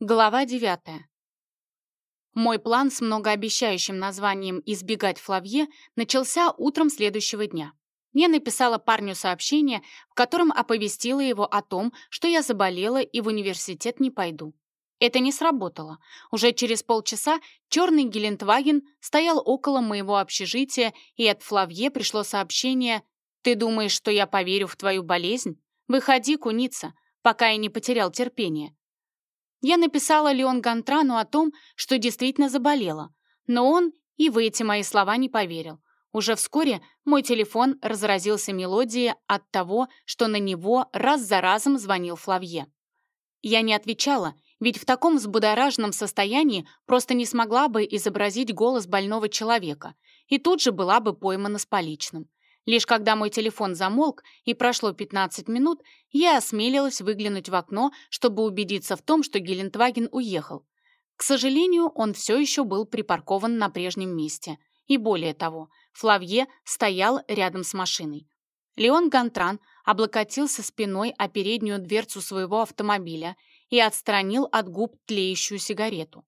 Глава 9. Мой план с многообещающим названием «Избегать Флавье» начался утром следующего дня. Я написала парню сообщение, в котором оповестила его о том, что я заболела и в университет не пойду. Это не сработало. Уже через полчаса черный Гелендваген стоял около моего общежития, и от Флавье пришло сообщение «Ты думаешь, что я поверю в твою болезнь? Выходи, куница, пока я не потерял терпение. Я написала Леон Гантрану о том, что действительно заболела, но он и в эти мои слова не поверил. Уже вскоре мой телефон разразился мелодией от того, что на него раз за разом звонил Флавье. Я не отвечала, ведь в таком взбудораженном состоянии просто не смогла бы изобразить голос больного человека и тут же была бы поймана с поличным. Лишь когда мой телефон замолк и прошло 15 минут, я осмелилась выглянуть в окно, чтобы убедиться в том, что Гелендваген уехал. К сожалению, он все еще был припаркован на прежнем месте. И более того, Флавье стоял рядом с машиной. Леон Гантран облокотился спиной о переднюю дверцу своего автомобиля и отстранил от губ тлеющую сигарету,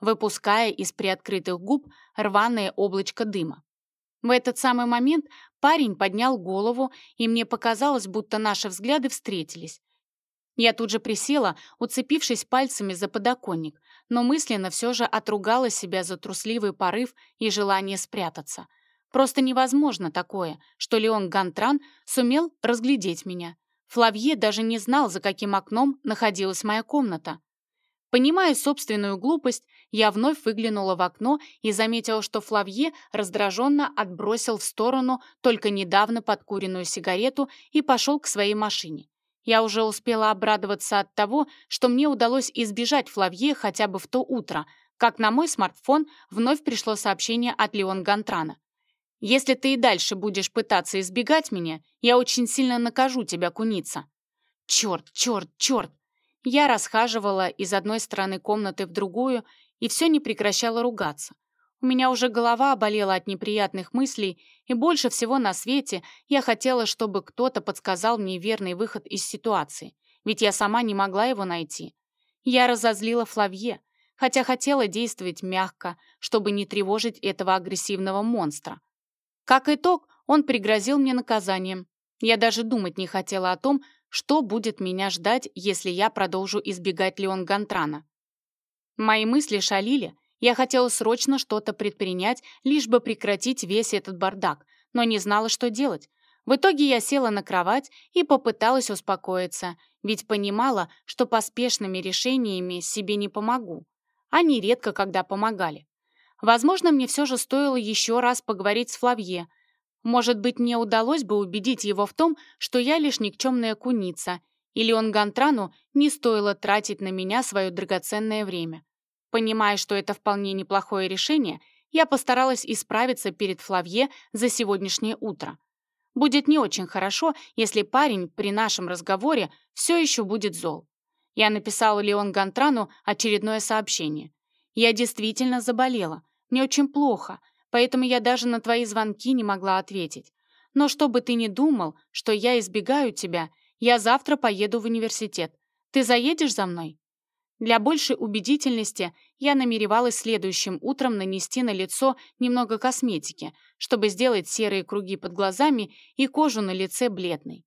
выпуская из приоткрытых губ рваное облачко дыма. В этот самый момент парень поднял голову, и мне показалось, будто наши взгляды встретились. Я тут же присела, уцепившись пальцами за подоконник, но мысленно все же отругала себя за трусливый порыв и желание спрятаться. Просто невозможно такое, что Леон Гантран сумел разглядеть меня. Флавье даже не знал, за каким окном находилась моя комната. Понимая собственную глупость, я вновь выглянула в окно и заметила, что Флавье раздраженно отбросил в сторону только недавно подкуренную сигарету и пошел к своей машине. Я уже успела обрадоваться от того, что мне удалось избежать Флавье хотя бы в то утро, как на мой смартфон вновь пришло сообщение от Леон Гантрана. «Если ты и дальше будешь пытаться избегать меня, я очень сильно накажу тебя, куница». «Черт, черт, черт! Я расхаживала из одной стороны комнаты в другую и все не прекращала ругаться. У меня уже голова болела от неприятных мыслей, и больше всего на свете я хотела, чтобы кто-то подсказал мне верный выход из ситуации, ведь я сама не могла его найти. Я разозлила Флавье, хотя хотела действовать мягко, чтобы не тревожить этого агрессивного монстра. Как итог, он пригрозил мне наказанием. Я даже думать не хотела о том, что будет меня ждать, если я продолжу избегать Леон Гантрана. Мои мысли шалили, я хотела срочно что-то предпринять, лишь бы прекратить весь этот бардак, но не знала, что делать. В итоге я села на кровать и попыталась успокоиться, ведь понимала, что поспешными решениями себе не помогу. Они редко когда помогали. Возможно, мне все же стоило еще раз поговорить с Флавье, может быть, мне удалось бы убедить его в том, что я лишь никчемная куница, или он Гантрану не стоило тратить на меня свое драгоценное время. Понимая, что это вполне неплохое решение, я постаралась исправиться перед Флавье за сегодняшнее утро. Будет не очень хорошо, если парень при нашем разговоре все еще будет зол. Я написала Леон Гантрану очередное сообщение. «Я действительно заболела. Мне очень плохо поэтому я даже на твои звонки не могла ответить. Но чтобы ты не думал, что я избегаю тебя, я завтра поеду в университет. Ты заедешь за мной?» Для большей убедительности я намеревалась следующим утром нанести на лицо немного косметики, чтобы сделать серые круги под глазами и кожу на лице бледной.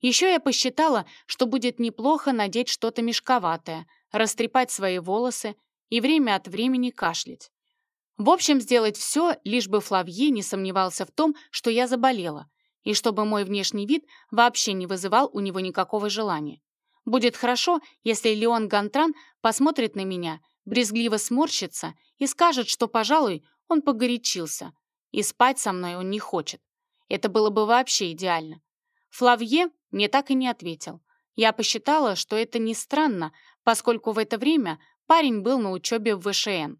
Еще я посчитала, что будет неплохо надеть что-то мешковатое, растрепать свои волосы и время от времени кашлять. В общем, сделать все, лишь бы Флавье не сомневался в том, что я заболела, и чтобы мой внешний вид вообще не вызывал у него никакого желания. Будет хорошо, если Леон Гантран посмотрит на меня, брезгливо сморщится и скажет, что, пожалуй, он погорячился, и спать со мной он не хочет. Это было бы вообще идеально. Флавье мне так и не ответил. Я посчитала, что это не странно, поскольку в это время парень был на учебе в ВШН.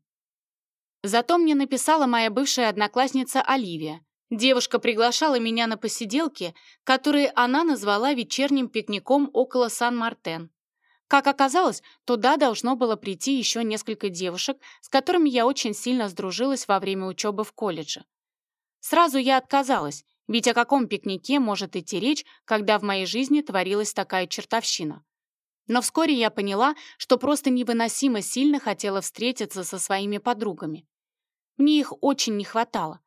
Зато мне написала моя бывшая одноклассница Оливия. Девушка приглашала меня на посиделки, которые она назвала вечерним пикником около Сан-Мартен. Как оказалось, туда должно было прийти еще несколько девушек, с которыми я очень сильно сдружилась во время учебы в колледже. Сразу я отказалась, ведь о каком пикнике может идти речь, когда в моей жизни творилась такая чертовщина? Но вскоре я поняла, что просто невыносимо сильно хотела встретиться со своими подругами. Мне их очень не хватало,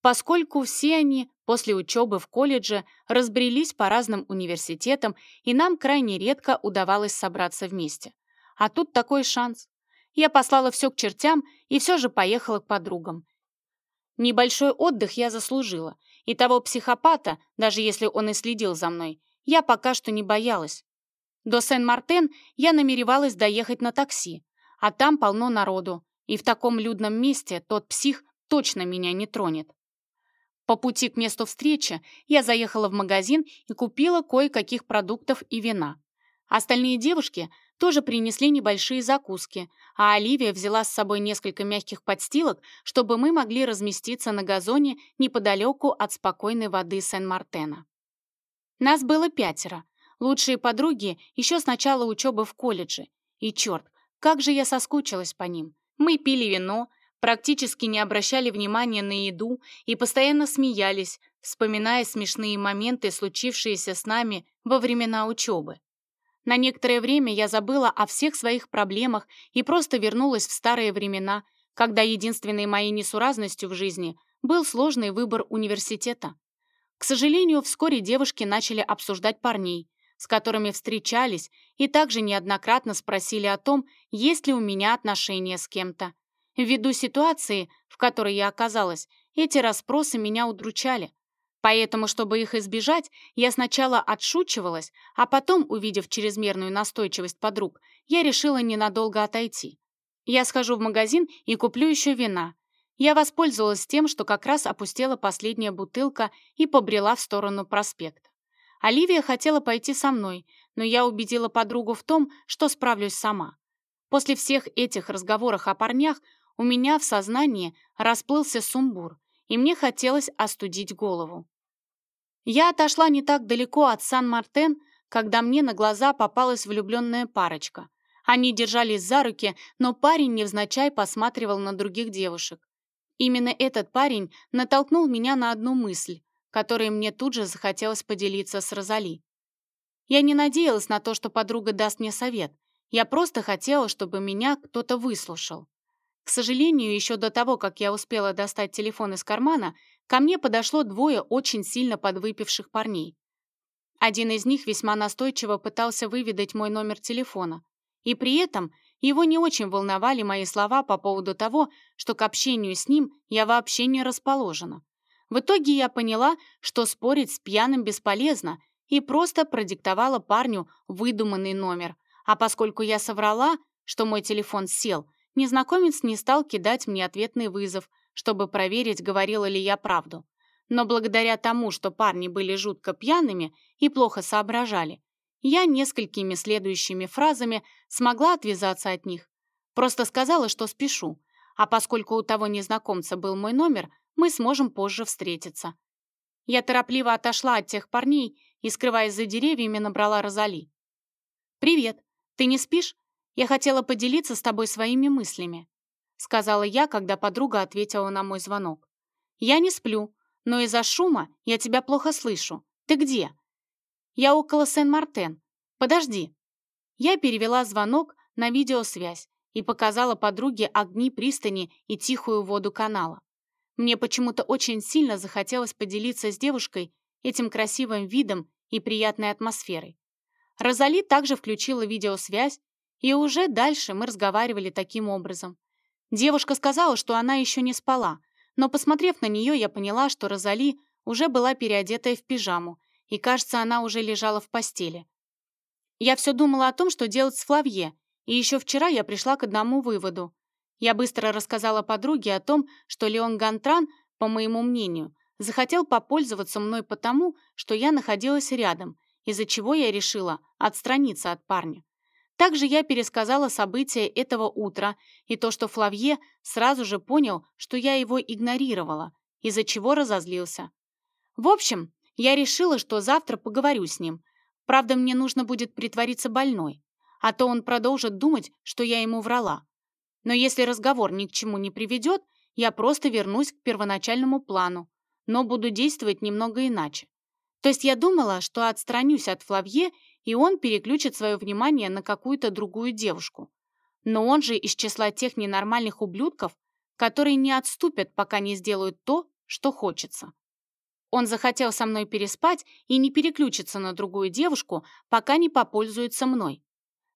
поскольку все они после учебы в колледже разбрелись по разным университетам, и нам крайне редко удавалось собраться вместе. А тут такой шанс. Я послала все к чертям и все же поехала к подругам. Небольшой отдых я заслужила, и того психопата, даже если он и следил за мной, я пока что не боялась. До Сен-Мартен я намеревалась доехать на такси, а там полно народу, и в таком людном месте тот псих точно меня не тронет. По пути к месту встречи я заехала в магазин и купила кое-каких продуктов и вина. Остальные девушки тоже принесли небольшие закуски, а Оливия взяла с собой несколько мягких подстилок, чтобы мы могли разместиться на газоне неподалеку от спокойной воды Сен-Мартена. Нас было пятеро, лучшие подруги еще с начала учебы в колледже. И черт, как же я соскучилась по ним. Мы пили вино, практически не обращали внимания на еду и постоянно смеялись, вспоминая смешные моменты, случившиеся с нами во времена учебы. На некоторое время я забыла о всех своих проблемах и просто вернулась в старые времена, когда единственной моей несуразностью в жизни был сложный выбор университета. К сожалению, вскоре девушки начали обсуждать парней, с которыми встречались, и также неоднократно спросили о том, есть ли у меня отношения с кем-то. Ввиду ситуации, в которой я оказалась, эти расспросы меня удручали. Поэтому, чтобы их избежать, я сначала отшучивалась, а потом, увидев чрезмерную настойчивость подруг, я решила ненадолго отойти. Я схожу в магазин и куплю еще вина. Я воспользовалась тем, что как раз опустела последняя бутылка и побрела в сторону проспекта. Оливия хотела пойти со мной, но я убедила подругу в том, что справлюсь сама. После всех этих разговоров о парнях у меня в сознании расплылся сумбур, и мне хотелось остудить голову. Я отошла не так далеко от Сан-Мартен, когда мне на глаза попалась влюбленная парочка. Они держались за руки, но парень невзначай посматривал на других девушек. Именно этот парень натолкнул меня на одну мысль, которой мне тут же захотелось поделиться с Розали. Я не надеялась на то, что подруга даст мне совет. Я просто хотела, чтобы меня кто-то выслушал. К сожалению, еще до того, как я успела достать телефон из кармана, ко мне подошло двое очень сильно подвыпивших парней. Один из них весьма настойчиво пытался выведать мой номер телефона, и при этом его не очень волновали мои слова по поводу того, что к общению с ним я вообще не расположена. В итоге я поняла, что спорить с пьяным бесполезно, и просто продиктовала парню выдуманный номер. А поскольку я соврала, что мой телефон сел, незнакомец не стал кидать мне ответный вызов, чтобы проверить, говорила ли я правду. Но благодаря тому, что парни были жутко пьяными и плохо соображали, я несколькими следующими фразами смогла отвязаться от них. Просто сказала, что спешу, а поскольку у того незнакомца был мой номер, мы сможем позже встретиться. Я торопливо отошла от тех парней и, скрываясь за деревьями, набрала Розали. «Привет. Ты не спишь? Я хотела поделиться с тобой своими мыслями», сказала я, когда подруга ответила на мой звонок. «Я не сплю, но из-за шума я тебя плохо слышу. Ты где?» «Я около Сен-Мартен. Подожди». Я перевела звонок на видеосвязь и показала подруге огни пристани и тихую воду канала. Мне почему-то очень сильно захотелось поделиться с девушкой этим красивым видом и приятной атмосферой. Розали также включила видеосвязь, и уже дальше мы разговаривали таким образом. Девушка сказала, что она еще не спала, но, посмотрев на нее, я поняла, что Розали уже была переодетая в пижаму, и, кажется, она уже лежала в постели. Я все думала о том, что делать с Флавье, и еще вчера я пришла к одному выводу. Я быстро рассказала подруге о том, что Леон Гантран, по моему мнению, захотел попользоваться мной потому, что я находилась рядом, из-за чего я решила отстраниться от парня. Также я пересказала события этого утра и то, что Флавье сразу же понял, что я его игнорировала, из-за чего разозлился. В общем, я решила, что завтра поговорю с ним. Правда, мне нужно будет притвориться больной, а то он продолжит думать, что я ему врала. Но если разговор ни к чему не приведет, я просто вернусь к первоначальному плану, но буду действовать немного иначе. То есть я думала, что отстранюсь от Флавье и он переключит свое внимание на какую-то другую девушку. Но он же из числа тех ненормальных ублюдков, которые не отступят, пока не сделают то, что хочется. Он захотел со мной переспать и не переключиться на другую девушку, пока не попользуется мной.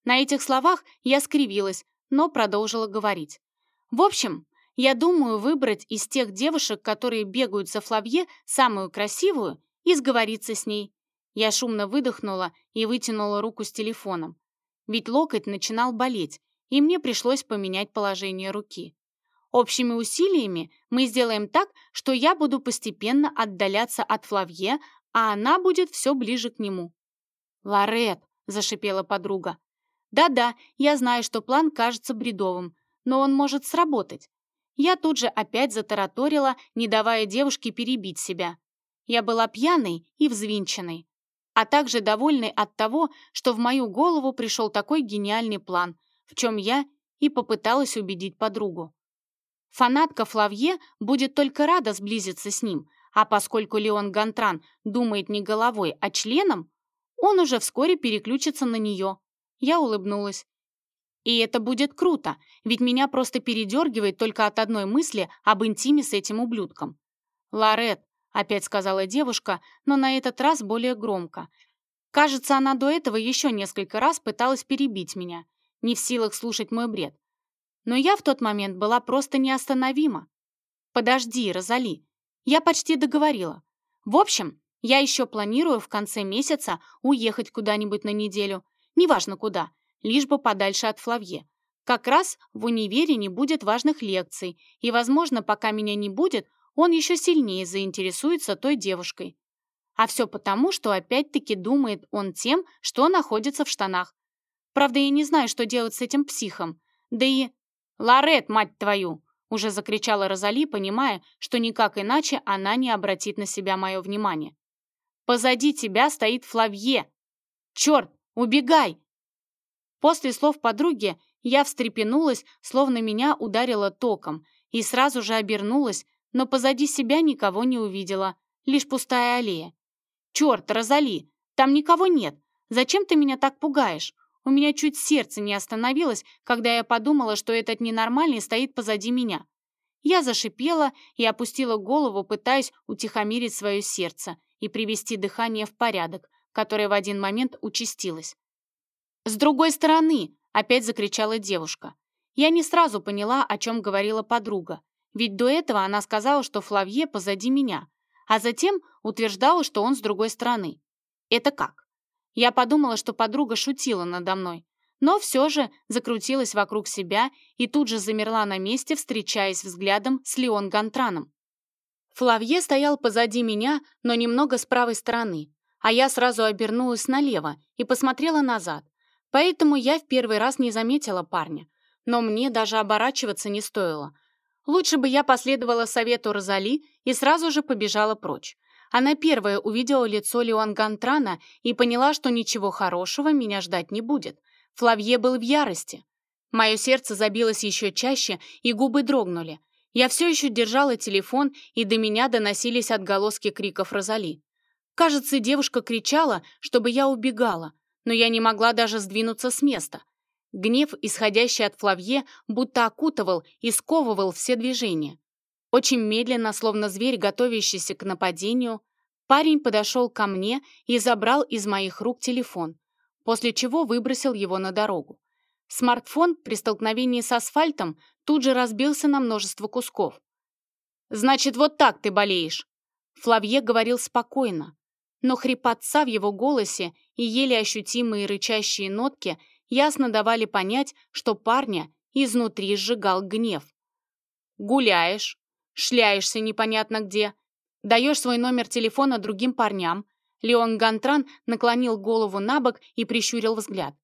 На этих словах я скривилась, но продолжила говорить. В общем, я думаю выбрать из тех девушек, которые бегают за Флавье, самую красивую и сговориться с ней. Я шумно выдохнула и вытянула руку с телефоном. Ведь локоть начинал болеть, и мне пришлось поменять положение руки. Общими усилиями мы сделаем так, что я буду постепенно отдаляться от Флавье, а она будет все ближе к нему. «Лорет», — зашипела подруга. «Да-да, я знаю, что план кажется бредовым, но он может сработать. Я тут же опять затараторила, не давая девушке перебить себя. Я была пьяной и взвинченной, а также довольной от того, что в мою голову пришел такой гениальный план, в чем я и попыталась убедить подругу. Фанатка Флавье будет только рада сблизиться с ним, а поскольку Леон Гантран думает не головой, а членом, он уже вскоре переключится на нее. Я улыбнулась. И это будет круто, ведь меня просто передергивает только от одной мысли об интиме с этим ублюдком. «Лорет», — опять сказала девушка, но на этот раз более громко. Кажется, она до этого еще несколько раз пыталась перебить меня, не в силах слушать мой бред. Но я в тот момент была просто неостановима. «Подожди, Розали, я почти договорила. В общем, я еще планирую в конце месяца уехать куда-нибудь на неделю, неважно куда, лишь бы подальше от Флавье. Как раз в универе не будет важных лекций, и, возможно, пока меня не будет, он еще сильнее заинтересуется той девушкой. А все потому, что опять-таки думает он тем, что находится в штанах. Правда, я не знаю, что делать с этим психом. Да и... «Лорет, мать твою!» уже закричала Розали, понимая, что никак иначе она не обратит на себя мое внимание. «Позади тебя стоит Флавье! Черт, убегай! После слов подруги я встрепенулась, словно меня ударило током, и сразу же обернулась, но позади себя никого не увидела, лишь пустая аллея. «Черт, Розали, там никого нет! Зачем ты меня так пугаешь? У меня чуть сердце не остановилось, когда я подумала, что этот ненормальный стоит позади меня. Я зашипела и опустила голову, пытаясь утихомирить свое сердце и привести дыхание в порядок, которое в один момент участилось. «С другой стороны!» — опять закричала девушка. Я не сразу поняла, о чем говорила подруга, ведь до этого она сказала, что Флавье позади меня, а затем утверждала, что он с другой стороны. Это как? Я подумала, что подруга шутила надо мной, но все же закрутилась вокруг себя и тут же замерла на месте, встречаясь взглядом с Леон Гантраном. Флавье стоял позади меня, но немного с правой стороны, а я сразу обернулась налево и посмотрела назад. Поэтому я в первый раз не заметила парня. Но мне даже оборачиваться не стоило. Лучше бы я последовала совету Розали и сразу же побежала прочь. Она первая увидела лицо Леон Гантрана и поняла, что ничего хорошего меня ждать не будет. Флавье был в ярости. Мое сердце забилось еще чаще, и губы дрогнули. Я все еще держала телефон, и до меня доносились отголоски криков Розали. Кажется, девушка кричала, чтобы я убегала, но я не могла даже сдвинуться с места. Гнев, исходящий от Флавье, будто окутывал и сковывал все движения. Очень медленно, словно зверь, готовящийся к нападению, парень подошел ко мне и забрал из моих рук телефон, после чего выбросил его на дорогу. Смартфон при столкновении с асфальтом тут же разбился на множество кусков. «Значит, вот так ты болеешь!» Флавье говорил спокойно, но хрипотца в его голосе и еле ощутимые рычащие нотки ясно давали понять, что парня изнутри сжигал гнев. «Гуляешь, шляешься непонятно где, даешь свой номер телефона другим парням». Леон Гантран наклонил голову на бок и прищурил взгляд.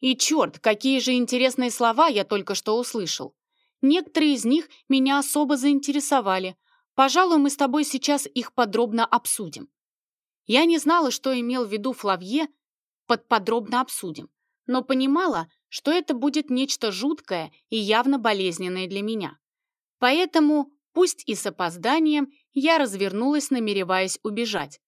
«И черт, какие же интересные слова я только что услышал. Некоторые из них меня особо заинтересовали. Пожалуй, мы с тобой сейчас их подробно обсудим. Я не знала, что имел в виду Флавье под «подробно обсудим», но понимала, что это будет нечто жуткое и явно болезненное для меня. Поэтому, пусть и с опозданием, я развернулась, намереваясь убежать.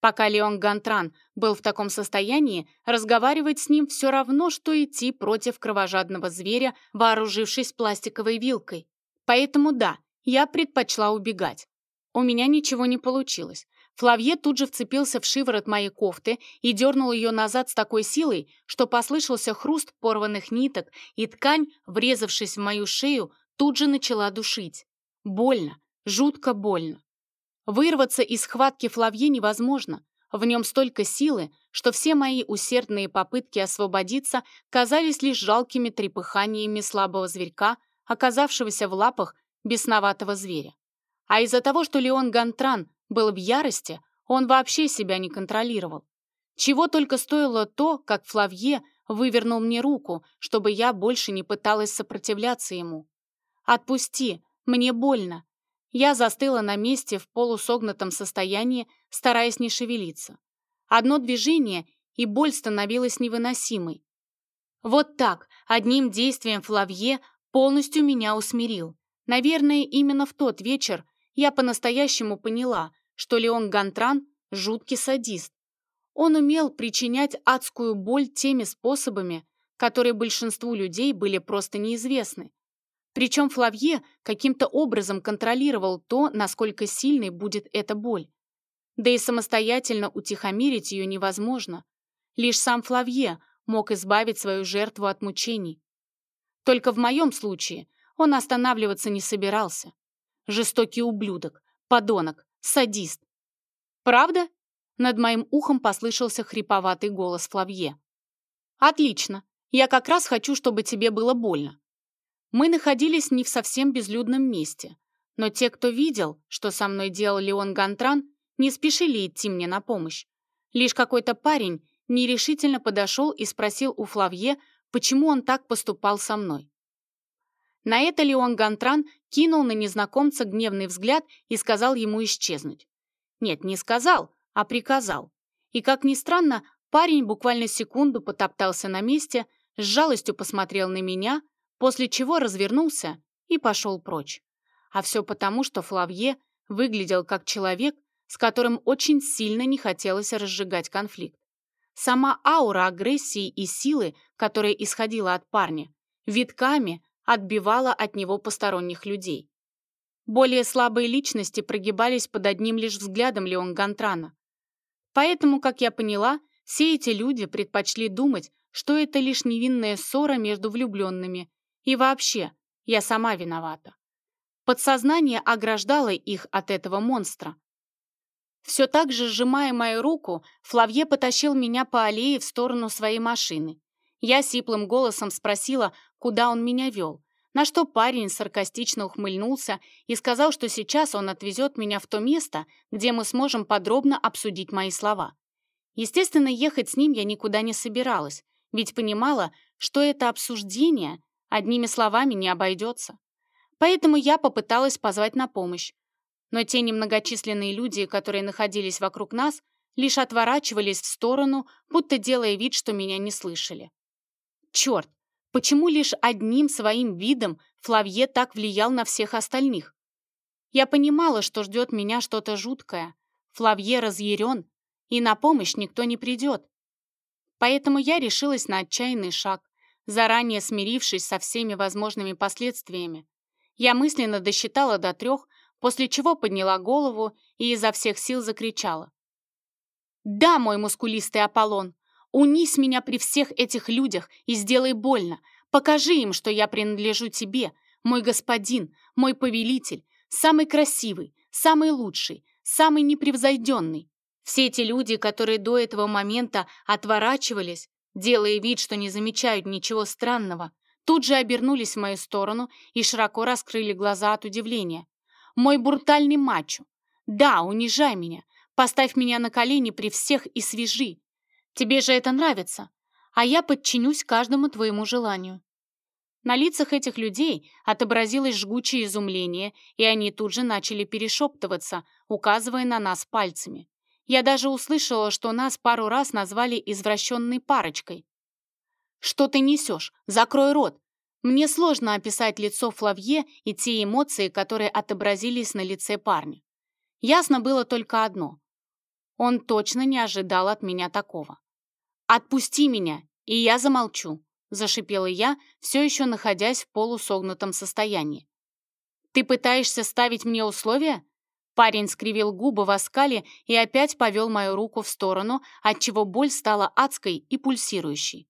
Пока Леон Гантран был в таком состоянии, разговаривать с ним все равно, что идти против кровожадного зверя, вооружившись пластиковой вилкой. Поэтому да, я предпочла убегать. У меня ничего не получилось. Флавье тут же вцепился в шиворот моей кофты и дернул ее назад с такой силой, что послышался хруст порванных ниток, и ткань, врезавшись в мою шею, тут же начала душить. Больно, жутко больно. Вырваться из схватки Флавье невозможно. В нем столько силы, что все мои усердные попытки освободиться казались лишь жалкими трепыханиями слабого зверька, оказавшегося в лапах бесноватого зверя. А из-за того, что Леон Гантран был в ярости, он вообще себя не контролировал. Чего только стоило то, как Флавье вывернул мне руку, чтобы я больше не пыталась сопротивляться ему. «Отпусти, мне больно», я застыла на месте в полусогнутом состоянии, стараясь не шевелиться. Одно движение, и боль становилась невыносимой. Вот так, одним действием Флавье полностью меня усмирил. Наверное, именно в тот вечер я по-настоящему поняла, что Леон Гантран — жуткий садист. Он умел причинять адскую боль теми способами, которые большинству людей были просто неизвестны. Причем Флавье каким-то образом контролировал то, насколько сильной будет эта боль. Да и самостоятельно утихомирить ее невозможно. Лишь сам Флавье мог избавить свою жертву от мучений. Только в моем случае он останавливаться не собирался. Жестокий ублюдок, подонок, садист. «Правда?» Над моим ухом послышался хриповатый голос Флавье. «Отлично. Я как раз хочу, чтобы тебе было больно. Мы находились не в совсем безлюдном месте, но те, кто видел, что со мной делал Леон Гантран, не спешили идти мне на помощь. Лишь какой-то парень нерешительно подошел и спросил у Флавье, почему он так поступал со мной. На это Леон Гантран кинул на незнакомца гневный взгляд и сказал ему исчезнуть. Нет, не сказал, а приказал. И, как ни странно, парень буквально секунду потоптался на месте, с жалостью посмотрел на меня, после чего развернулся и пошел прочь. А все потому, что Флавье выглядел как человек, с которым очень сильно не хотелось разжигать конфликт. Сама аура агрессии и силы, которая исходила от парня, витками отбивала от него посторонних людей. Более слабые личности прогибались под одним лишь взглядом Леон Гантрана. Поэтому, как я поняла, все эти люди предпочли думать, что это лишь невинная ссора между влюбленными, и вообще, я сама виновата. Подсознание ограждало их от этого монстра. Все так же, сжимая мою руку, Флавье потащил меня по аллее в сторону своей машины. Я сиплым голосом спросила, куда он меня вел, на что парень саркастично ухмыльнулся и сказал, что сейчас он отвезет меня в то место, где мы сможем подробно обсудить мои слова. Естественно, ехать с ним я никуда не собиралась, ведь понимала, что это обсуждение Одними словами не обойдется. Поэтому я попыталась позвать на помощь. Но те немногочисленные люди, которые находились вокруг нас, лишь отворачивались в сторону, будто делая вид, что меня не слышали. Черт, почему лишь одним своим видом Флавье так влиял на всех остальных? Я понимала, что ждет меня что-то жуткое. Флавье разъярен, и на помощь никто не придет. Поэтому я решилась на отчаянный шаг заранее смирившись со всеми возможными последствиями. Я мысленно досчитала до трех, после чего подняла голову и изо всех сил закричала. «Да, мой мускулистый Аполлон, унись меня при всех этих людях и сделай больно. Покажи им, что я принадлежу тебе, мой господин, мой повелитель, самый красивый, самый лучший, самый непревзойденный. Все эти люди, которые до этого момента отворачивались, делая вид, что не замечают ничего странного, тут же обернулись в мою сторону и широко раскрыли глаза от удивления. «Мой брутальный мачо! Да, унижай меня! Поставь меня на колени при всех и свяжи! Тебе же это нравится, а я подчинюсь каждому твоему желанию». На лицах этих людей отобразилось жгучее изумление, и они тут же начали перешептываться, указывая на нас пальцами. Я даже услышала, что нас пару раз назвали извращенной парочкой. «Что ты несешь? Закрой рот!» Мне сложно описать лицо Флавье и те эмоции, которые отобразились на лице парня. Ясно было только одно. Он точно не ожидал от меня такого. «Отпусти меня, и я замолчу», — зашипела я, все еще находясь в полусогнутом состоянии. «Ты пытаешься ставить мне условия?» Парень скривил губы в оскале и опять повел мою руку в сторону, отчего боль стала адской и пульсирующей.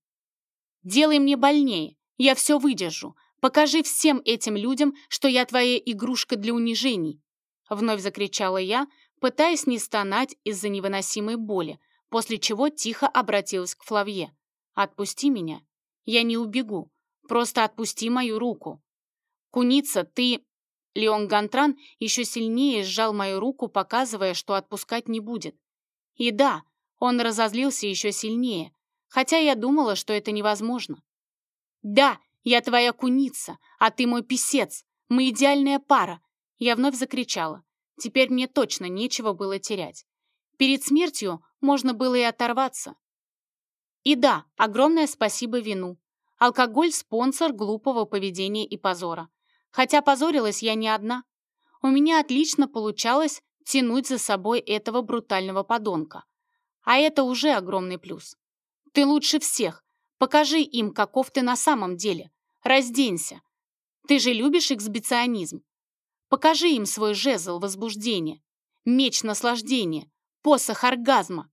«Делай мне больнее, я все выдержу. Покажи всем этим людям, что я твоя игрушка для унижений!» Вновь закричала я, пытаясь не стонать из-за невыносимой боли, после чего тихо обратилась к Флавье. «Отпусти меня. Я не убегу. Просто отпусти мою руку. Куница, ты...» Леон Гантран еще сильнее сжал мою руку, показывая, что отпускать не будет. И да, он разозлился еще сильнее, хотя я думала, что это невозможно. «Да, я твоя куница, а ты мой писец, мы идеальная пара!» Я вновь закричала. Теперь мне точно нечего было терять. Перед смертью можно было и оторваться. И да, огромное спасибо вину. Алкоголь – спонсор глупого поведения и позора. Хотя позорилась я не одна. У меня отлично получалось тянуть за собой этого брутального подонка. А это уже огромный плюс. Ты лучше всех. Покажи им, каков ты на самом деле. Разденься. Ты же любишь эксбиционизм. Покажи им свой жезл возбуждения, меч наслаждения, посох оргазма.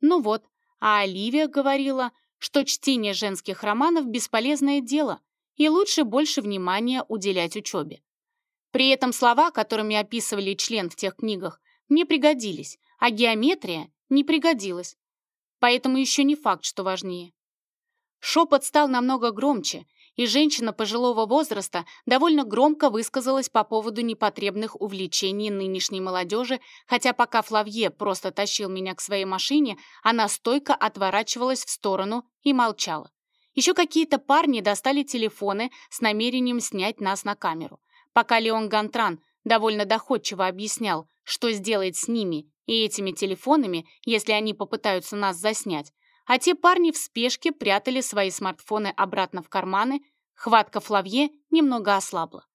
Ну вот, а Оливия говорила, что чтение женских романов – бесполезное дело, и лучше больше внимания уделять учебе. При этом слова, которыми описывали член в тех книгах, мне пригодились, а геометрия не пригодилась. Поэтому еще не факт, что важнее. Шепот стал намного громче, и женщина пожилого возраста довольно громко высказалась по поводу непотребных увлечений нынешней молодежи, хотя пока Флавье просто тащил меня к своей машине, она стойко отворачивалась в сторону и молчала. Еще какие-то парни достали телефоны с намерением снять нас на камеру. Пока Леон Гантран довольно доходчиво объяснял, что сделает с ними и этими телефонами, если они попытаются нас заснять, а те парни в спешке прятали свои смартфоны обратно в карманы, хватка Флавье немного ослабла.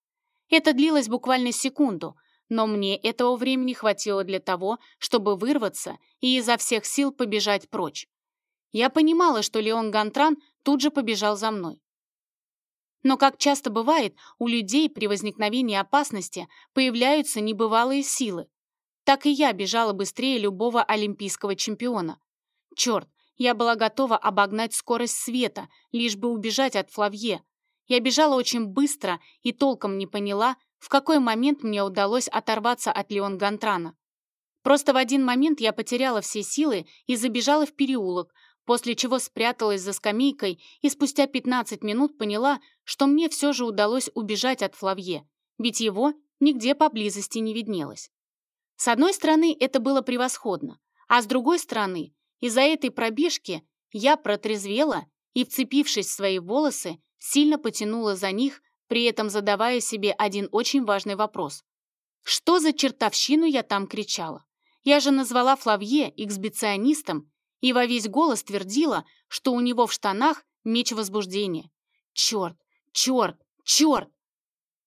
Это длилось буквально секунду, но мне этого времени хватило для того, чтобы вырваться и изо всех сил побежать прочь. Я понимала, что Леон Гантран тут же побежал за мной. Но, как часто бывает, у людей при возникновении опасности появляются небывалые силы. Так и я бежала быстрее любого олимпийского чемпиона. Черт, я была готова обогнать скорость света, лишь бы убежать от Флавье. Я бежала очень быстро и толком не поняла, в какой момент мне удалось оторваться от Леон Гантрана. Просто в один момент я потеряла все силы и забежала в переулок, после чего спряталась за скамейкой и спустя 15 минут поняла, что мне все же удалось убежать от Флавье, ведь его нигде поблизости не виднелось. С одной стороны, это было превосходно, а с другой стороны, из-за этой пробежки я протрезвела и, вцепившись в свои волосы, сильно потянула за них, при этом задавая себе один очень важный вопрос. Что за чертовщину я там кричала? Я же назвала Флавье эксбиционистом и во весь голос твердила, что у него в штанах меч возбуждения. Черт, черт, черт!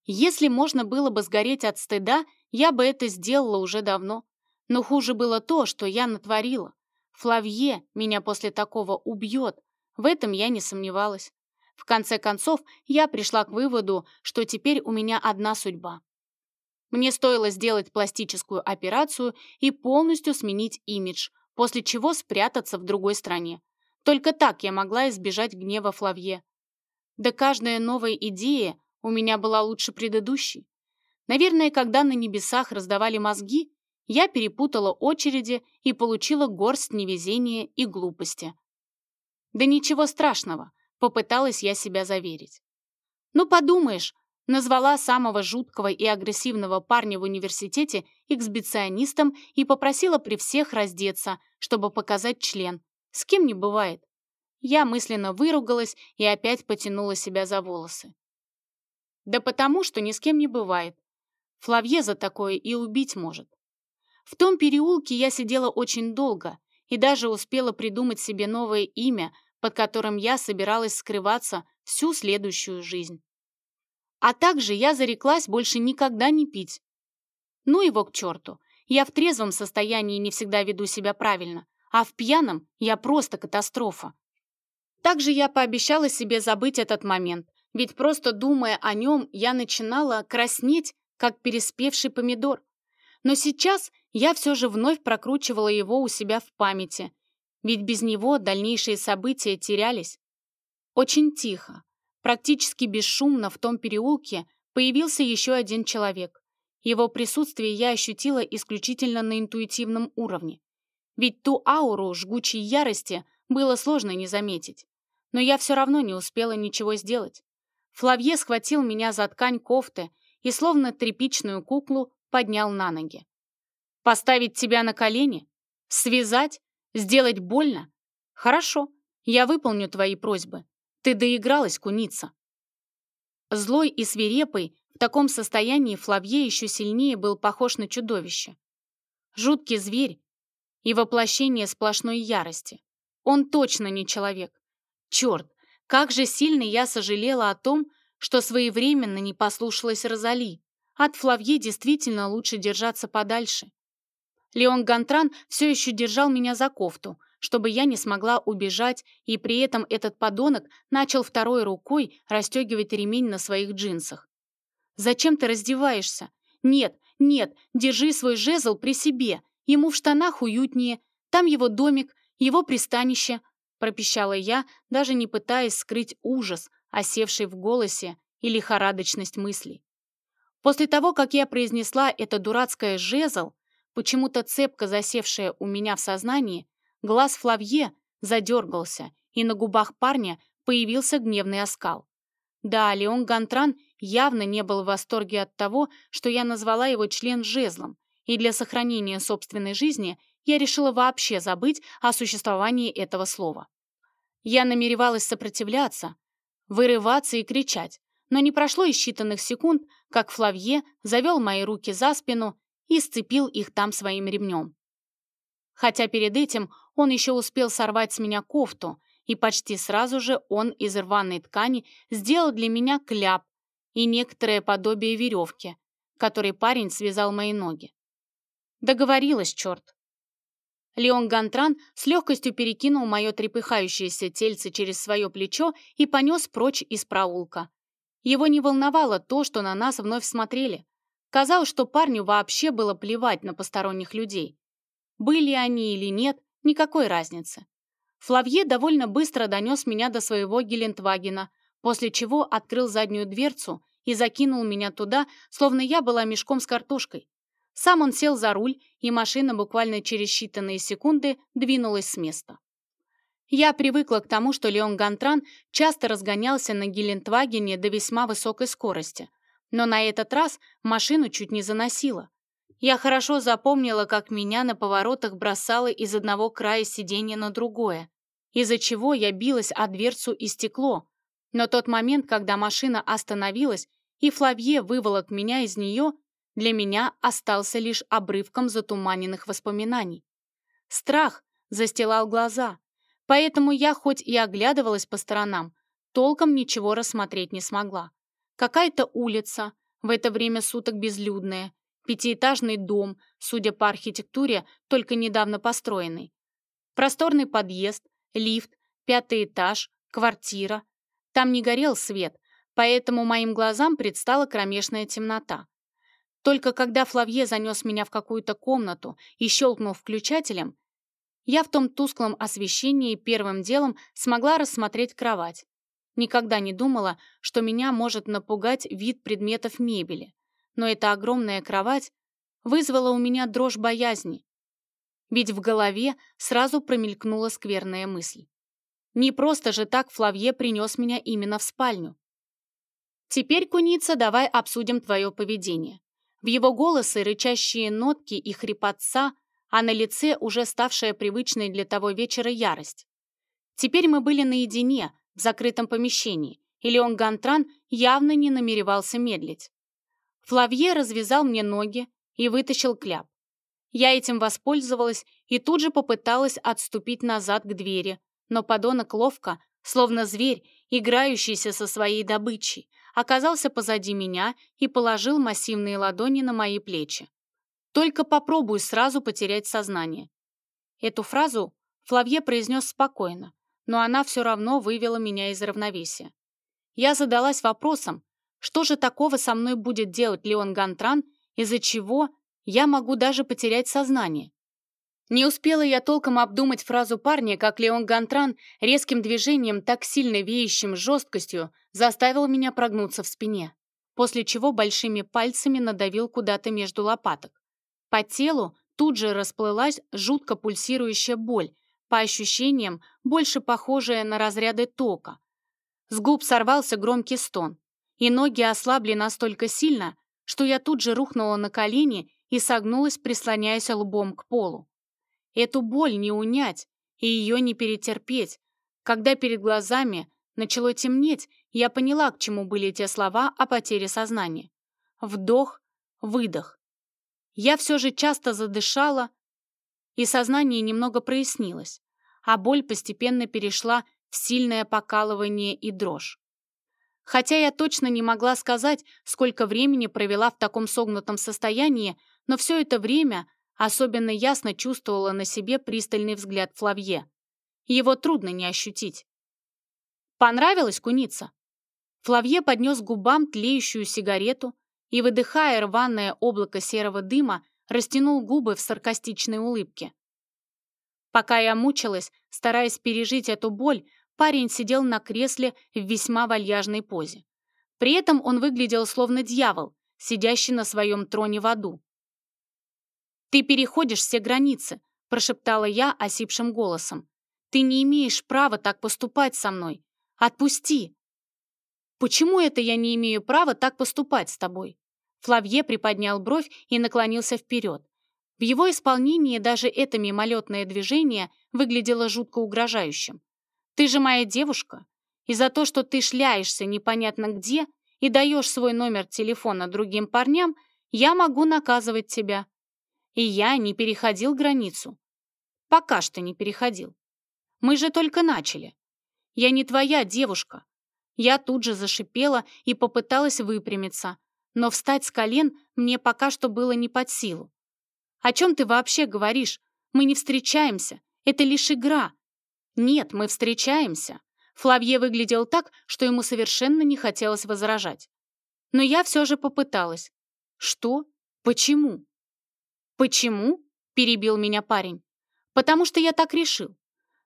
Если можно было бы сгореть от стыда, я бы это сделала уже давно. Но хуже было то, что я натворила. Флавье меня после такого убьет. В этом я не сомневалась. В конце концов, я пришла к выводу, что теперь у меня одна судьба. Мне стоило сделать пластическую операцию и полностью сменить имидж, после чего спрятаться в другой стране. Только так я могла избежать гнева Флавье. Да каждая новая идея у меня была лучше предыдущей. Наверное, когда на небесах раздавали мозги, я перепутала очереди и получила горсть невезения и глупости. Да ничего страшного, попыталась я себя заверить. Ну, подумаешь, назвала самого жуткого и агрессивного парня в университете эксбиционистом и попросила при всех раздеться, чтобы показать член. С кем не бывает. Я мысленно выругалась и опять потянула себя за волосы. Да потому, что ни с кем не бывает. Флавье за такое и убить может. В том переулке я сидела очень долго и даже успела придумать себе новое имя, под которым я собиралась скрываться всю следующую жизнь. А также я зареклась больше никогда не пить. Ну его к черту. Я в трезвом состоянии не всегда веду себя правильно, а в пьяном я просто катастрофа. Также я пообещала себе забыть этот момент, ведь просто думая о нем, я начинала краснеть, как переспевший помидор. Но сейчас я все же вновь прокручивала его у себя в памяти, ведь без него дальнейшие события терялись. Очень тихо, практически бесшумно в том переулке появился еще один человек. Его присутствие я ощутила исключительно на интуитивном уровне. Ведь ту ауру жгучей ярости было сложно не заметить. Но я все равно не успела ничего сделать. Флавье схватил меня за ткань кофты и, словно тряпичную куклу, поднял на ноги. «Поставить тебя на колени? Связать? Сделать больно? Хорошо, я выполню твои просьбы. Ты доигралась, куница». Злой и свирепый, в таком состоянии Флавье еще сильнее был похож на чудовище. Жуткий зверь и воплощение сплошной ярости. Он точно не человек. Черт, как же сильно я сожалела о том, что своевременно не послушалась Розали. От Флавье действительно лучше держаться подальше. Леон Гантран все еще держал меня за кофту, чтобы я не смогла убежать, и при этом этот подонок начал второй рукой расстегивать ремень на своих джинсах. «Зачем ты раздеваешься? Нет, нет, держи свой жезл при себе. Ему в штанах уютнее. Там его домик, его пристанище», пропищала я, даже не пытаясь скрыть ужас, осевший в голосе и лихорадочность мыслей. После того, как я произнесла это дурацкое «жезл», почему-то цепко засевшая у меня в сознании, глаз Флавье задергался, и на губах парня появился гневный оскал. Да, Леон Гантран явно не был в восторге от того, что я назвала его член жезлом, и для сохранения собственной жизни я решила вообще забыть о существовании этого слова. Я намеревалась сопротивляться, вырываться и кричать, но не прошло и считанных секунд, как Флавье завел мои руки за спину и сцепил их там своим ремнем. Хотя перед этим он еще успел сорвать с меня кофту, и почти сразу же он из рваной ткани сделал для меня кляп и некоторое подобие веревки, которой парень связал мои ноги. Договорилась, черт. Леон Гантран с легкостью перекинул мое трепыхающееся тельце через свое плечо и понес прочь из проулка. Его не волновало то, что на нас вновь смотрели. Казалось, что парню вообще было плевать на посторонних людей. Были они или нет, никакой разницы. Флавье довольно быстро донес меня до своего Гелендвагена, после чего открыл заднюю дверцу и закинул меня туда, словно я была мешком с картошкой. Сам он сел за руль, и машина буквально через считанные секунды двинулась с места. Я привыкла к тому, что Леон Гантран часто разгонялся на Гелендвагене до весьма высокой скорости, но на этот раз машину чуть не заносило. Я хорошо запомнила, как меня на поворотах бросало из одного края сиденья на другое, из-за чего я билась о дверцу и стекло. Но тот момент, когда машина остановилась, и Флавье выволок меня из нее, для меня остался лишь обрывком затуманенных воспоминаний. Страх застилал глаза, поэтому я хоть и оглядывалась по сторонам, толком ничего рассмотреть не смогла. Какая-то улица, в это время суток безлюдная, пятиэтажный дом, судя по архитектуре, только недавно построенный. Просторный подъезд, лифт, пятый этаж, квартира. Там не горел свет, поэтому моим глазам предстала кромешная темнота. Только когда Флавье занес меня в какую-то комнату и щелкнул включателем, я в том тусклом освещении первым делом смогла рассмотреть кровать. Никогда не думала, что меня может напугать вид предметов мебели, но эта огромная кровать вызвала у меня дрожь боязни. Ведь в голове сразу промелькнула скверная мысль. Не просто же так Флавье принес меня именно в спальню. Теперь, куница, давай обсудим твое поведение. В его голосе рычащие нотки и хрипотца, а на лице уже ставшая привычной для того вечера ярость. Теперь мы были наедине, в закрытом помещении, и Леон Гантран явно не намеревался медлить. Флавье развязал мне ноги и вытащил кляп. Я этим воспользовалась и тут же попыталась отступить назад к двери, но подонок ловко, словно зверь, играющийся со своей добычей, оказался позади меня и положил массивные ладони на мои плечи. Только попробуй сразу потерять сознание. Эту фразу Флавье произнес спокойно, но она все равно вывела меня из равновесия. Я задалась вопросом, что же такого со мной будет делать Леон Гантран, из-за чего я могу даже потерять сознание. Не успела я толком обдумать фразу парня, как Леон Гантран резким движением, так сильно веющим жесткостью, заставил меня прогнуться в спине, после чего большими пальцами надавил куда-то между лопаток. По телу тут же расплылась жутко пульсирующая боль, по ощущениям больше похожая на разряды тока. С губ сорвался громкий стон, и ноги ослабли настолько сильно, что я тут же рухнула на колени и согнулась, прислоняясь лбом к полу. Эту боль не унять и ее не перетерпеть. Когда перед глазами начало темнеть, я поняла, к чему были те слова о потере сознания. Вдох, выдох. Я все же часто задышала, и сознание немного прояснилось, а боль постепенно перешла в сильное покалывание и дрожь. Хотя я точно не могла сказать, сколько времени провела в таком согнутом состоянии, но все это время особенно ясно чувствовала на себе пристальный взгляд Флавье. Его трудно не ощутить. «Понравилось куница?» Флавье поднес к губам тлеющую сигарету и, выдыхая рваное облако серого дыма, растянул губы в саркастичной улыбке. Пока я мучилась, стараясь пережить эту боль, парень сидел на кресле в весьма вальяжной позе. При этом он выглядел словно дьявол, сидящий на своем троне в аду. «Ты переходишь все границы», — прошептала я осипшим голосом. «Ты не имеешь права так поступать со мной. Отпусти!» «Почему это я не имею права так поступать с тобой?» Флавье приподнял бровь и наклонился вперед. В его исполнении даже это мимолетное движение выглядело жутко угрожающим. «Ты же моя девушка, и за то, что ты шляешься непонятно где и даешь свой номер телефона другим парням, я могу наказывать тебя. И я не переходил границу. Пока что не переходил. Мы же только начали. Я не твоя девушка. Я тут же зашипела и попыталась выпрямиться, но встать с колен мне пока что было не под силу. «О чем ты вообще говоришь? Мы не встречаемся. Это лишь игра». «Нет, мы встречаемся». Флавье выглядел так, что ему совершенно не хотелось возражать. Но я все же попыталась. «Что? Почему?» «Почему?» — перебил меня парень. «Потому что я так решил.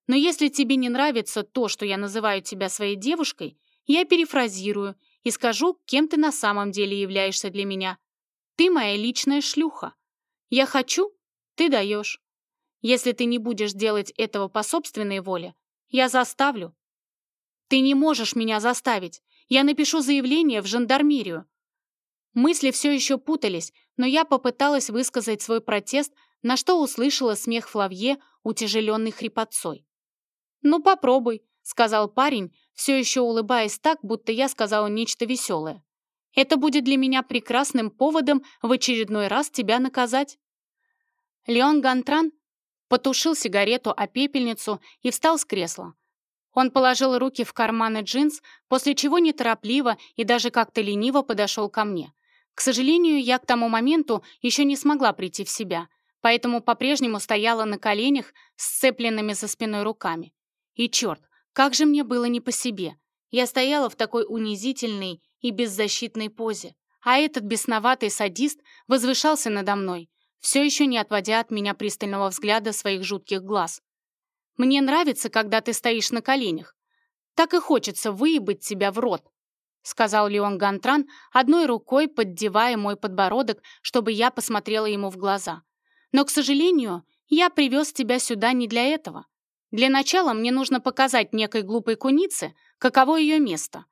Но если тебе не нравится то, что я называю тебя своей девушкой, я перефразирую и скажу, кем ты на самом деле являешься для меня. Ты моя личная шлюха. Я хочу, ты даешь. Если ты не будешь делать этого по собственной воле, я заставлю. Ты не можешь меня заставить. Я напишу заявление в жандармерию. Мысли все еще путались, но я попыталась высказать свой протест, на что услышала смех Флавье, утяжеленный хрипотцой. «Ну, попробуй», — сказал парень, все еще улыбаясь так, будто я сказала нечто веселое. «Это будет для меня прекрасным поводом в очередной раз тебя наказать». Леон Гантран потушил сигарету о пепельницу и встал с кресла. Он положил руки в карманы джинс, после чего неторопливо и даже как-то лениво подошел ко мне. К сожалению, я к тому моменту еще не смогла прийти в себя, поэтому по-прежнему стояла на коленях с сцепленными за спиной руками. И черт, как же мне было не по себе. Я стояла в такой унизительной и беззащитной позе, а этот бесноватый садист возвышался надо мной, все еще не отводя от меня пристального взгляда своих жутких глаз. «Мне нравится, когда ты стоишь на коленях. Так и хочется выебать тебя в рот», сказал Леон Гантран, одной рукой поддевая мой подбородок, чтобы я посмотрела ему в глаза. «Но, к сожалению, я привез тебя сюда не для этого. Для начала мне нужно показать некой глупой кунице, каково ее место».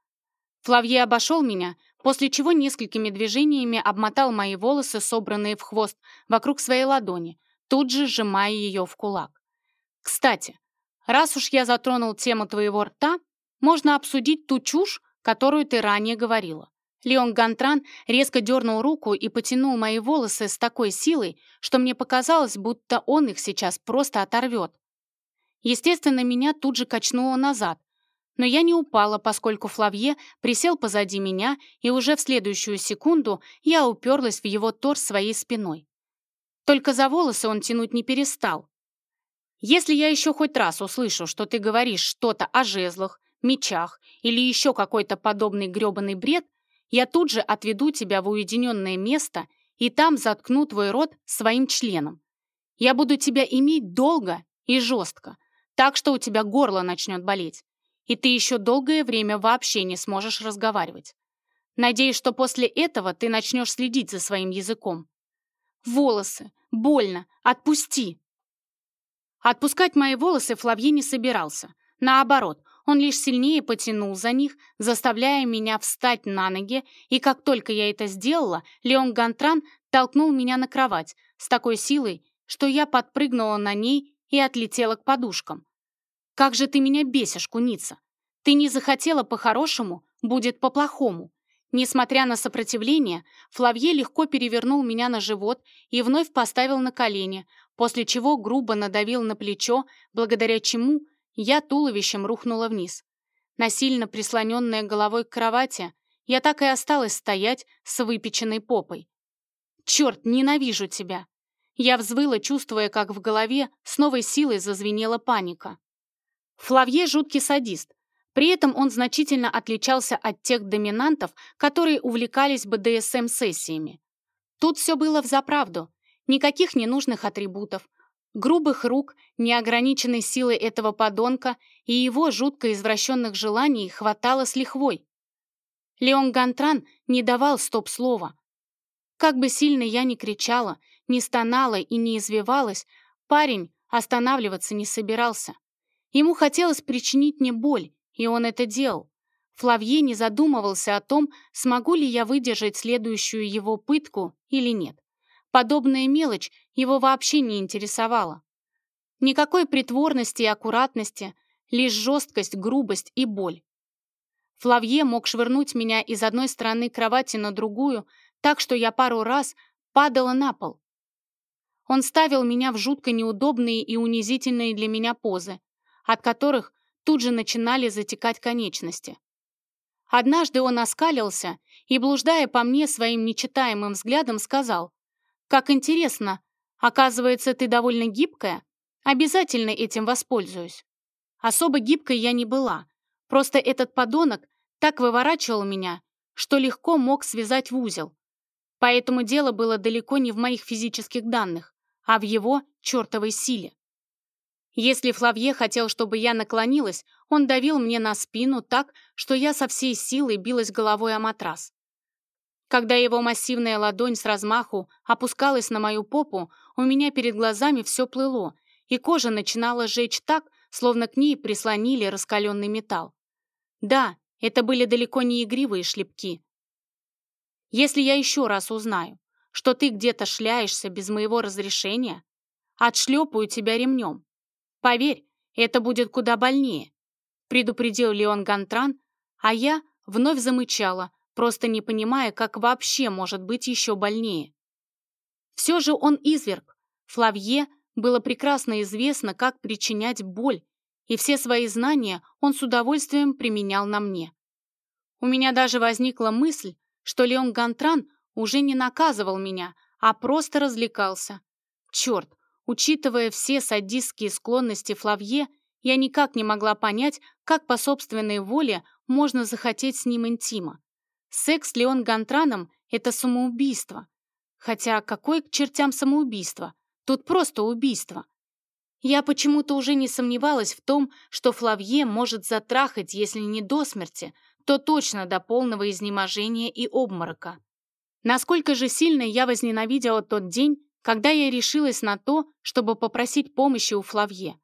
Флавье обошел меня, после чего несколькими движениями обмотал мои волосы, собранные в хвост, вокруг своей ладони, тут же сжимая ее в кулак. «Кстати, раз уж я затронул тему твоего рта, можно обсудить ту чушь, которую ты ранее говорила. Леон Гантран резко дернул руку и потянул мои волосы с такой силой, что мне показалось, будто он их сейчас просто оторвет. Естественно, меня тут же качнуло назад, но я не упала, поскольку Флавье присел позади меня, и уже в следующую секунду я уперлась в его торс своей спиной. Только за волосы он тянуть не перестал. Если я еще хоть раз услышу, что ты говоришь что-то о жезлах, мечах или еще какой-то подобный гребаный бред, я тут же отведу тебя в уединенное место и там заткну твой рот своим членом. Я буду тебя иметь долго и жестко, так что у тебя горло начнет болеть, и ты еще долгое время вообще не сможешь разговаривать. Надеюсь, что после этого ты начнешь следить за своим языком. Волосы. Больно. Отпусти. Отпускать мои волосы Флавье не собирался. Наоборот, он лишь сильнее потянул за них, заставляя меня встать на ноги, и как только я это сделала, Леон Гантран толкнул меня на кровать с такой силой, что я подпрыгнула на ней и отлетела к подушкам. «Как же ты меня бесишь, куница! Ты не захотела по-хорошему, будет по-плохому. Несмотря на сопротивление, Флавье легко перевернул меня на живот и вновь поставил на колени, после чего грубо надавил на плечо, благодаря чему я туловищем рухнула вниз. Насильно прислоненная головой к кровати, я так и осталась стоять с выпеченной попой. «Черт, ненавижу тебя!» Я взвыла, чувствуя, как в голове с новой силой зазвенела паника. Флавье — жуткий садист, при этом он значительно отличался от тех доминантов, которые увлекались БДСМ-сессиями. Тут все было взаправду. Никаких ненужных атрибутов, грубых рук, неограниченной силы этого подонка и его жутко извращенных желаний хватало с лихвой. Леон Гантран не давал стоп-слова. Как бы сильно я ни кричала, ни стонала и не извивалась, парень останавливаться не собирался. Ему хотелось причинить мне боль, и он это делал. Флавье не задумывался о том, смогу ли я выдержать следующую его пытку или нет. Подобная мелочь его вообще не интересовала. Никакой притворности и аккуратности, лишь жесткость, грубость и боль. Флавье мог швырнуть меня из одной стороны кровати на другую, так что я пару раз падала на пол. Он ставил меня в жутко неудобные и унизительные для меня позы, от которых тут же начинали затекать конечности. Однажды он оскалился и, блуждая по мне своим нечитаемым взглядом, сказал, «Как интересно, оказывается, ты довольно гибкая, обязательно этим воспользуюсь». Особо гибкой я не была, просто этот подонок так выворачивал меня, что легко мог связать в узел. Поэтому дело было далеко не в моих физических данных, а в его чертовой силе. Если Флавье хотел, чтобы я наклонилась, он давил мне на спину так, что я со всей силой билась головой о матрас. Когда его массивная ладонь с размаху опускалась на мою попу, у меня перед глазами все плыло, и кожа начинала жечь так, словно к ней прислонили раскаленный металл. Да, это были далеко не игривые шлепки. Если я еще раз узнаю, что ты где-то шляешься без моего разрешения, отшлепаю тебя ремнем. Поверь, это будет куда больнее», — предупредил Леон Гантран, а я вновь замычала, просто не понимая, как вообще может быть еще больнее. Все же он изверг. Флавье было прекрасно известно, как причинять боль, и все свои знания он с удовольствием применял на мне. У меня даже возникла мысль, что Леон Гантран уже не наказывал меня, а просто развлекался. Черт, Учитывая все садистские склонности Флавье, я никак не могла понять, как по собственной воле можно захотеть с ним интима. Секс с Леон Гантраном — это самоубийство. Хотя какое к чертям самоубийство? Тут просто убийство. Я почему-то уже не сомневалась в том, что Флавье может затрахать, если не до смерти, то точно до полного изнеможения и обморока. Насколько же сильно я возненавидела тот день, когда я решилась на то, чтобы попросить помощи у Флавье.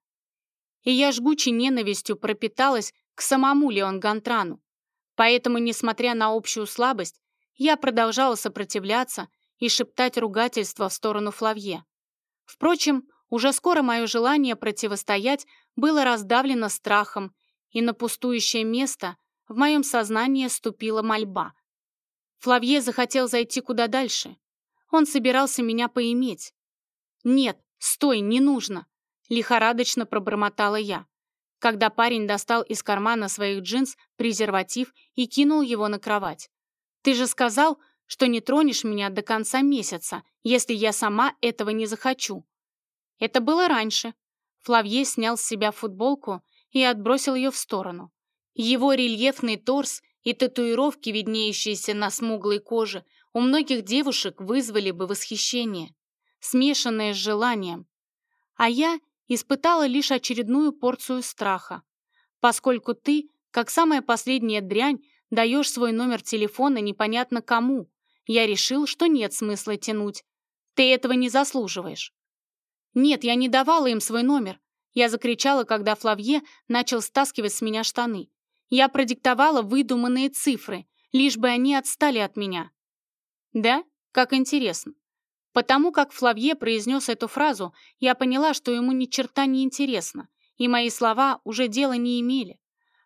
И я жгучей ненавистью пропиталась к самому Леон Гантрану. Поэтому, несмотря на общую слабость, я продолжала сопротивляться и шептать ругательства в сторону Флавье. Впрочем, уже скоро мое желание противостоять было раздавлено страхом, и на пустующее место в моем сознании ступила мольба. Флавье захотел зайти куда дальше, он собирался меня поиметь. «Нет, стой, не нужно!» — лихорадочно пробормотала я, когда парень достал из кармана своих джинс презерватив и кинул его на кровать. «Ты же сказал, что не тронешь меня до конца месяца, если я сама этого не захочу. Это было раньше. Флавье снял с себя футболку и отбросил ее в сторону. Его рельефный торс и татуировки, виднеющиеся на смуглой коже, у многих девушек вызвали бы восхищение, смешанное с желанием. А я испытала лишь очередную порцию страха, поскольку ты, как самая последняя дрянь, даешь свой номер телефона непонятно кому. Я решил, что нет смысла тянуть. Ты этого не заслуживаешь. Нет, я не давала им свой номер. Я закричала, когда Флавье начал стаскивать с меня штаны. Я продиктовала выдуманные цифры, лишь бы они отстали от меня. Да? Как интересно. Потому как Флавье произнес эту фразу, я поняла, что ему ни черта не интересно, и мои слова уже дела не имели.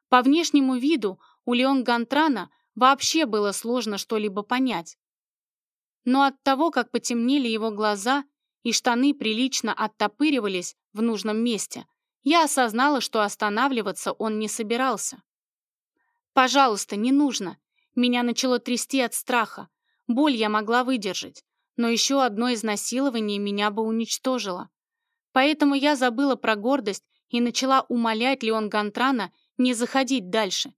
По внешнему виду у Леон Гантрана вообще было сложно что-либо понять. Но от того, как потемнели его глаза и штаны прилично оттопыривались в нужном месте, я осознала, что останавливаться он не собирался. «Пожалуйста, не нужно». Меня начало трясти от страха. Боль я могла выдержать, но еще одно изнасилование меня бы уничтожило. Поэтому я забыла про гордость и начала умолять Леон Гантрана не заходить дальше.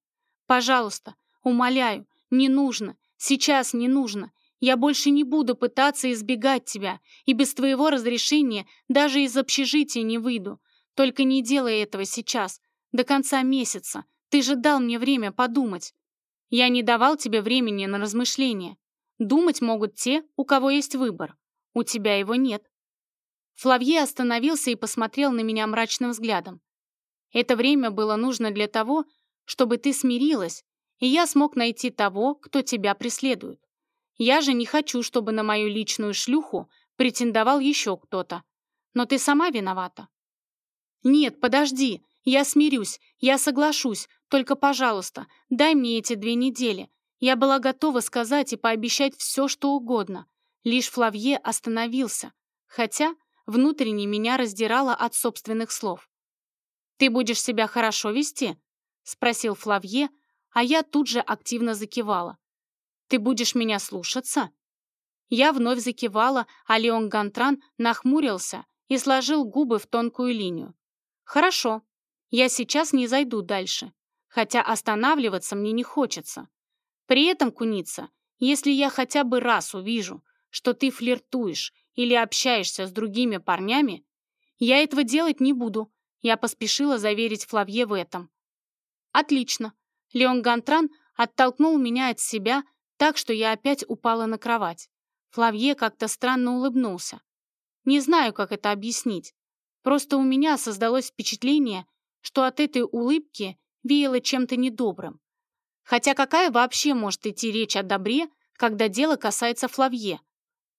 «Пожалуйста, умоляю, не нужно, сейчас не нужно. Я больше не буду пытаться избегать тебя, и без твоего разрешения даже из общежития не выйду. Только не делай этого сейчас, до конца месяца. Ты же дал мне время подумать. Я не давал тебе времени на размышления. Думать могут те, у кого есть выбор. У тебя его нет. Флавье остановился и посмотрел на меня мрачным взглядом. Это время было нужно для того, чтобы ты смирилась, и я смог найти того, кто тебя преследует. Я же не хочу, чтобы на мою личную шлюху претендовал еще кто-то. Но ты сама виновата. Нет, подожди, я смирюсь, я соглашусь, только, пожалуйста, дай мне эти две недели. Я была готова сказать и пообещать все, что угодно. Лишь Флавье остановился, хотя внутренне меня раздирало от собственных слов. «Ты будешь себя хорошо вести?» — спросил Флавье, а я тут же активно закивала. «Ты будешь меня слушаться?» Я вновь закивала, а Леон Гантран нахмурился и сложил губы в тонкую линию. «Хорошо, я сейчас не зайду дальше хотя останавливаться мне не хочется. При этом, Куница, если я хотя бы раз увижу, что ты флиртуешь или общаешься с другими парнями, я этого делать не буду. Я поспешила заверить Флавье в этом. Отлично. Леон Гантран оттолкнул меня от себя так, что я опять упала на кровать. Флавье как-то странно улыбнулся. Не знаю, как это объяснить. Просто у меня создалось впечатление, что от этой улыбки веяло чем-то недобрым. Хотя какая вообще может идти речь о добре, когда дело касается Флавье?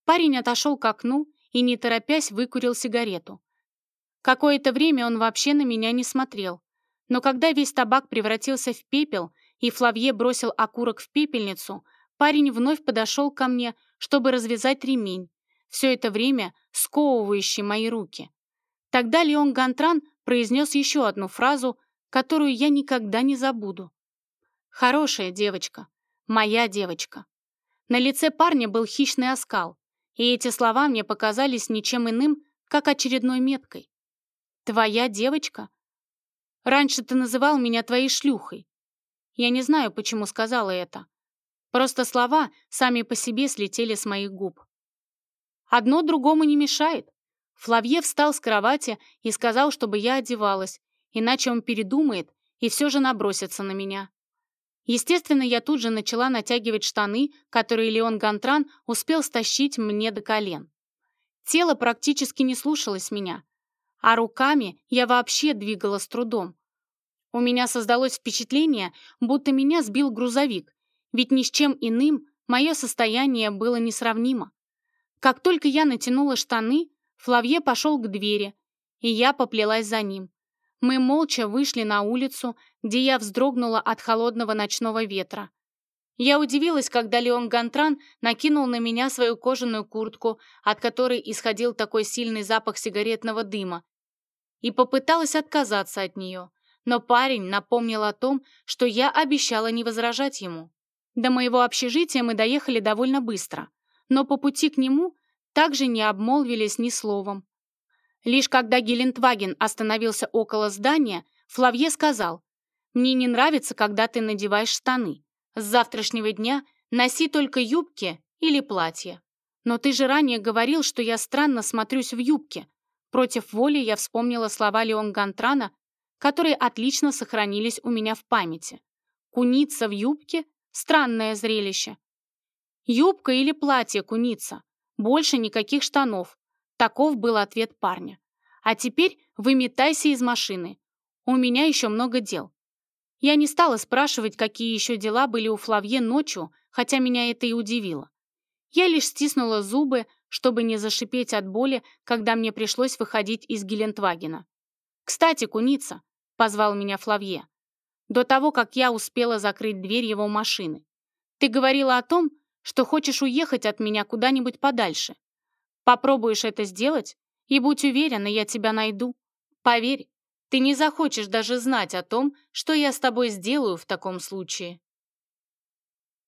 Парень отошел к окну и, не торопясь, выкурил сигарету. Какое-то время он вообще на меня не смотрел. Но когда весь табак превратился в пепел, и Флавье бросил окурок в пепельницу, парень вновь подошел ко мне, чтобы развязать ремень, все это время сковывающий мои руки. Тогда Леон Гантран произнес еще одну фразу, которую я никогда не забуду. Хорошая девочка, моя девочка. На лице парня был хищный оскал, и эти слова мне показались ничем иным, как очередной меткой. «Твоя девочка? Раньше ты называл меня твоей шлюхой. Я не знаю, почему сказала это. Просто слова сами по себе слетели с моих губ. Одно другому не мешает. Флавье встал с кровати и сказал, чтобы я одевалась, иначе он передумает и все же набросится на меня. Естественно, я тут же начала натягивать штаны, которые Леон Гантран успел стащить мне до колен. Тело практически не слушалось меня, а руками я вообще двигала с трудом. У меня создалось впечатление, будто меня сбил грузовик, ведь ни с чем иным мое состояние было несравнимо. Как только я натянула штаны, Флавье пошел к двери, и я поплелась за ним. Мы молча вышли на улицу, где я вздрогнула от холодного ночного ветра. Я удивилась, когда Леон Гантран накинул на меня свою кожаную куртку, от которой исходил такой сильный запах сигаретного дыма, и попыталась отказаться от нее, но парень напомнил о том, что я обещала не возражать ему. До моего общежития мы доехали довольно быстро, но по пути к нему также не обмолвились ни словом. Лишь когда Гелендваген остановился около здания, Флавье сказал, «Мне не нравится, когда ты надеваешь штаны. С завтрашнего дня носи только юбки или платье. Но ты же ранее говорил, что я странно смотрюсь в юбке». Против воли я вспомнила слова Леон Гантрана, которые отлично сохранились у меня в памяти. Куница в юбке — странное зрелище. Юбка или платье куница. Больше никаких штанов. Таков был ответ парня. А теперь выметайся из машины. У меня еще много дел. Я не стала спрашивать, какие еще дела были у Флавье ночью, хотя меня это и удивило. Я лишь стиснула зубы, чтобы не зашипеть от боли, когда мне пришлось выходить из Гелендвагена. «Кстати, куница», — позвал меня Флавье, до того, как я успела закрыть дверь его машины. «Ты говорила о том, что хочешь уехать от меня куда-нибудь подальше. Попробуешь это сделать, и будь уверена, я тебя найду. Поверь, ты не захочешь даже знать о том, что я с тобой сделаю в таком случае.